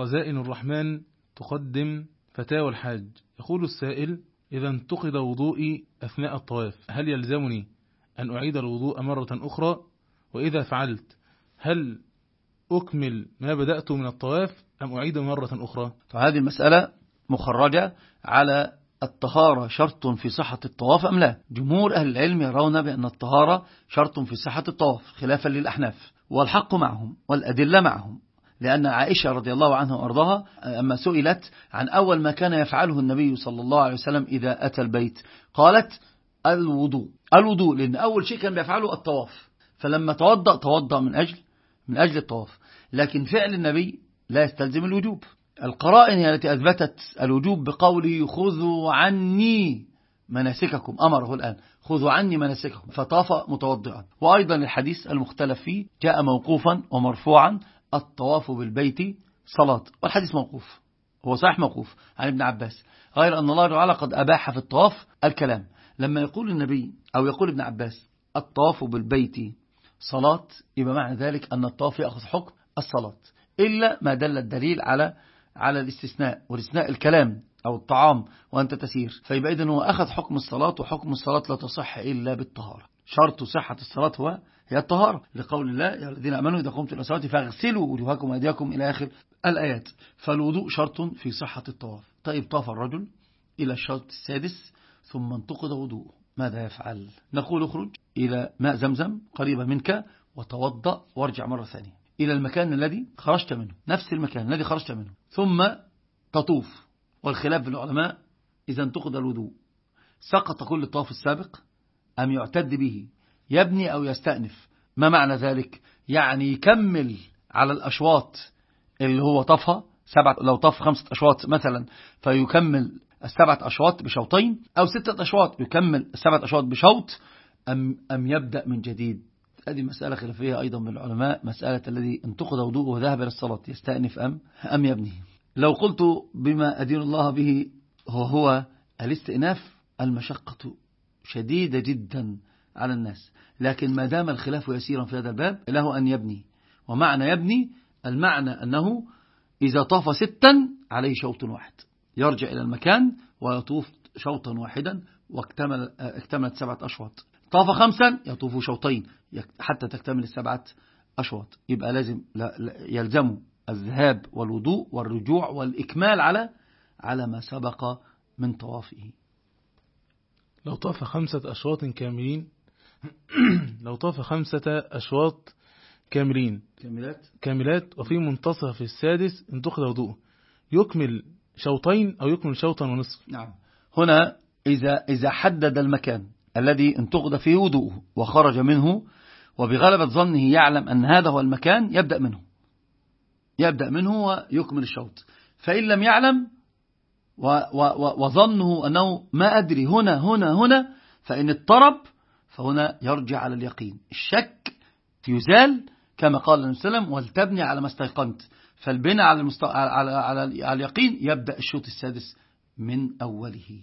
خزائن الرحمن تقدم فتاوى الحاج. يقول السائل إذا انتقد وضوئي أثناء الطواف هل يلزمني أن أعيد الوضوء مرة أخرى؟ وإذا فعلت هل أكمل ما بدأت من الطواف أم أعيد مرة أخرى؟ فهذه المسألة مخرجة على الطهارة شرط في صحة الطواف أم لا؟ جمهور أهل العلم يرون بأن الطهارة شرط في صحة الطواف خلافا للأحناف والحق معهم والأدلة معهم. لأن عائشة رضي الله عنها وأرضاها أما سئلت عن أول ما كان يفعله النبي صلى الله عليه وسلم إذا أتى البيت. قالت الوضوء. الوضوء لأن أول شيء كان بيفعله الطواف. فلما توضأ توضأ من أجل من أجل الطواف. لكن فعل النبي لا يستلزم الوجوب. القرائن هي التي أثبتت الوجوب بقوله خذوا عني مناسككم. أمره الآن خذوا عني مناسككم. فطاف متوضئا. وأيضا الحديث المختلف فيه جاء موقوفا ومرفوعا. الطواف بالبيت صلاة والحديث موقوف هو صحيح موقوف عن ابن عباس غير أن الله تعالى قد أباح في الطواف الكلام. لما يقول النبي أو يقول ابن عباس الطواف بالبيت صلاة يبقى معنى ذلك أن الطواف يأخذ حكم الصلاة إلا ما دل الدليل على على الاستثناء والاستثناء الكلام أو الطعام وأنت تسير. فيبقى إذن هو أخذ حكم الصلاة وحكم الصلاة لا تصح إلا بالطهارة. شرط صحة الصلاة هو هي الطهارة. لقول الله يا الذين أمنوا إذا قمتم إلى الصلاة فاغسلوا وجوهكم وأيديكم إلى آخر الآيات. فالوضوء شرط في صحة الطواف. طيب طاف الرجل إلى الشرط السادس ثم انتقد وضوءه. ماذا يفعل؟ نقول اخرج إلى ماء زمزم قريبا منك وتوضأ وارجع مرة ثانية. إلى المكان الذي خرجت منه نفس المكان الذي خرجت منه. ثم تطوف. والخلاف بالعلماء إذا انتقد الوضوء. سقط كل الطواف السابق أم يعتد به؟ يبني أو يستأنف. ما معنى ذلك؟ يعني يكمل على الأشواط اللي هو طفها سبعة لو طف خمسة أشواط مثلا فيكمل السبعة أشواط بشوطين أو ستة أشواط يكمل السبعة أشواط بشوط. أم, أم يبدأ من جديد؟ هذه مسألة خلافية أيضا من العلماء مسألة الذي انتقد وضوءه وذهب إلى الصلاة يستأنف أم, أم يبني لو قلت بما أدين الله به هو, هو الاستئناف المشقة شديدة جدا على الناس. لكن ما دام الخلاف يسيرا في هذا الباب له أن يبني. ومعنى يبني المعنى أنه إذا طاف ستا عليه شوط واحد. يرجع إلى المكان ويطوف شوطا واحدا واكتمل اكتملت سبعة أشواط. طاف خمسا يطوف شوطين حتى تكتمل السبعة أشواط. يبقى لازم يلزم الذهاب والوضوء والرجوع والإكمال على على ما سبق من طوافه. لو طاف خمسة أشواط كاملين لو طاف خمسة أشواط كاملين. كاملات؟ كاملات وفي منتصف السادس انتقد وضوءه. يكمل شوطين أو يكمل شوطا ونصف. نعم. هنا إذا, إذا حدد المكان الذي انتقد فيه وضوءه وخرج منه وبغلبة ظنه يعلم أن هذا هو المكان يبدأ منه. يبدأ منه ويكمل الشوط. فإن لم يعلم وظنه أنه ما أدري هنا هنا هنا فإن اضطرب فهنا يرجع على اليقين. الشك يزال كما قال النبي صلى الله عليه وسلم ولتبني على ما استيقنت. فالبناء على, المست... على... على... على اليقين يبدأ الشوط السادس من أوله.